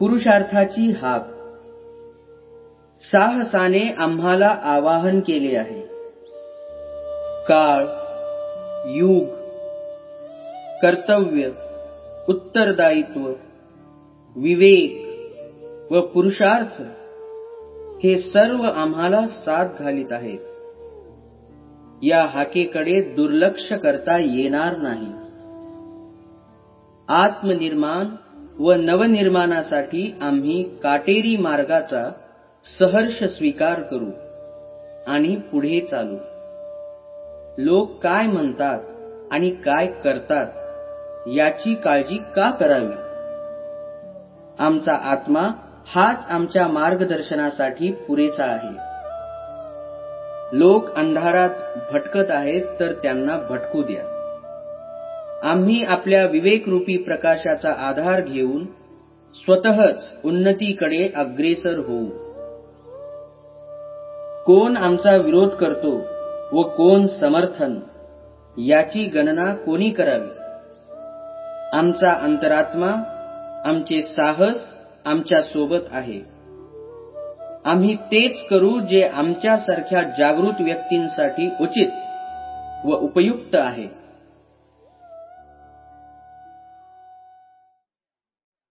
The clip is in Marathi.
पुरुषार्थाची हाक. साहसाने आम्हाला आवाहन केले आहे. काळ युग कर्तव्य उत्तरदायित्व विवेक व पुरुषार्थ हे सर्व आम्हाला साथ घालीत आहेत. या हाकेकडे दुर्लक्ष करता येणार नाही. आत्मनिर्माण व नवनिर्माणासाठी आम्ही काटेरी मार्गाचा सहर्ष स्वीकार करू आणि पुढे चालू. लोक काय म्हणतात आणि काय करतात याची काळजी का करावी? आमचा आत्मा हाच आमच्या मार्गदर्शनासाठी पुरेसा आहे. लोक अंधारात भटकत आहेत तर त्यांना भटकू द्या. आम्ही आपल्या विवेकरूपी प्रकाशाचा आधार घेऊन स्वतःच उन्नतीकडे अग्रेसर होऊ. कोण आमचा विरोध करतो व कोण समर्थन याची गणना कोणी करावी? आमचा अंतरात्मा आमचे साहस आमच्यासोबत आहे. आम्ही तेच करू जे आमच्यासारख्या जागृत व्यक्तींसाठी उचित व उपयुक्त आहे.